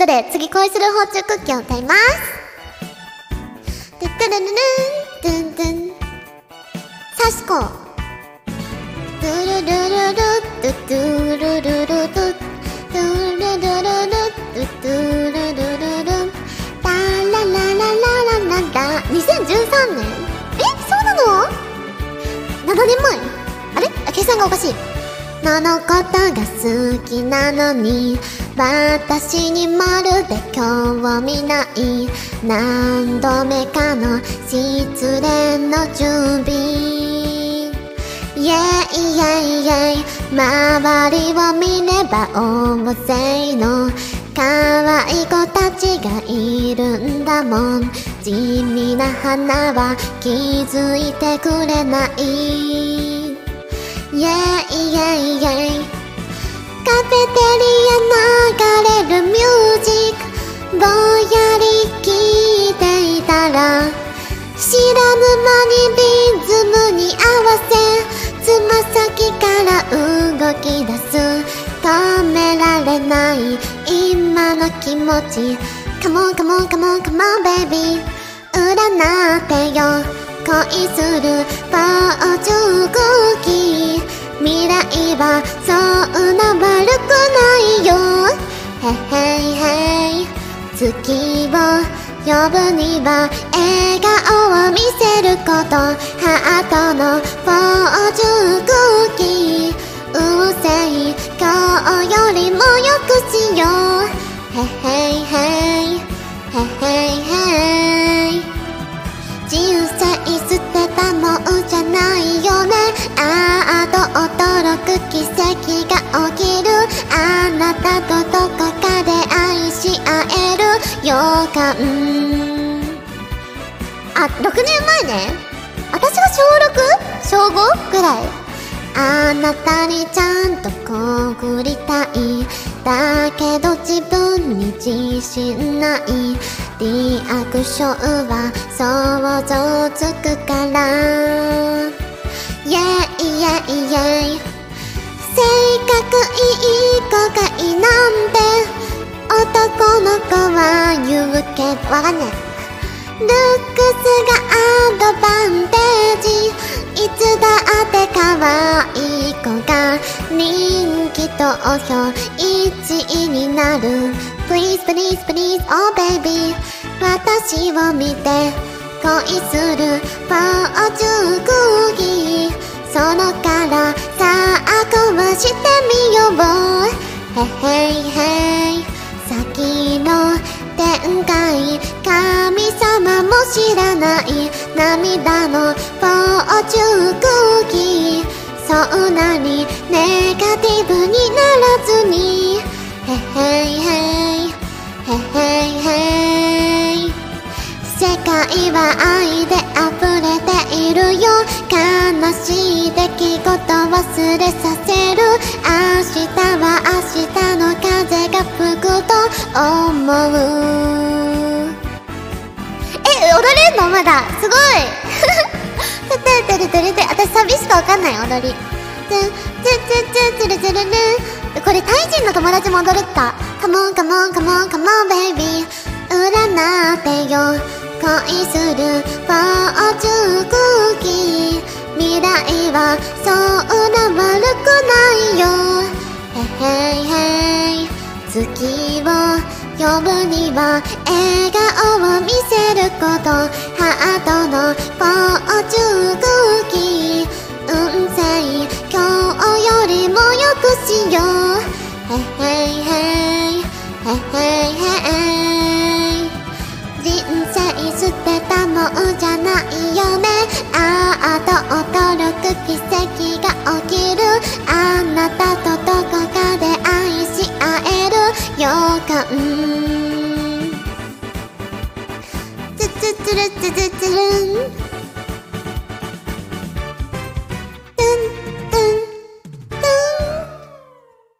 ことで、次恋する包丁クッキーを歌います。トゥットゥルルルン、トゥントゥン。サシコ。トゥルルルル、トゥトゥルルルル、トゥトゥルルルル、トゥトゥルルルル。タラララララララ。2013年えそうなの ?7 年前あれ、計算がおかしい。ののことが好きなのに私にまるで興味ない。何度目かの失恋の準備。イェイイェイイェイ周りを見れば大勢の可愛い子たちがいるんだもん。地味な花は気づいてくれない。イェイイェイイェイカフェテリア流れるミュージック。ぼんやり聞いていたら。知らぬ間にリズムに合わせ。つま先から動き出す。止められない今の気持ち。Come on come on come on come on baby 占ってよ。恋するフォーチュー未来はそんな悪くないよ。へへいへい月を呼ぶには笑顔を見せること。ハートのフォーチュンクッキー運勢今日よりもよくしよう。へへいへい。が起きるあなたとどこかで愛し合える予感。あ6年前ね。私が小 6? 小 5? ぐらい。あなたにちゃんと告りたい。だけど自分に自信ない。リアクションは想像つくから。イェイイェイイェイ。性格いい子がいなんて。男の子は言うけどわかんないルックスがアドバンテージ。いつだって可愛い子が人気投票1位になる。Please please please oh baby 私を見て恋する。フォーチュンクッキー。そのからさあ壊してみようへへいへい先の展開神様も知らない涙のフォーチュンクッキーそんなにネガティブにならずにへへいへいへへいへい世界は愛で溢れているよ悲しい出来事忘れさせる。明日は明日の風が吹くと思う。え踊れんの？まだ？すごい。てててててて私サビしかわかんない踊り。ツンツンツンツンツルツルルこれタイ人の友達も踊れた。カモンカモンカモンカモンベイビー。占ってよ。恋する。フォはそんな悪くないよ。へへいへい月を呼ぶには笑顔を見せることハートのフォーチュンクッキー運勢今日よりもよくしよう。へへいへいへへいへい。人生捨てたもんじゃないよね。あと驚く奇跡が起きる。あなたとどこかで愛し合える予感。つつつるつつつるん。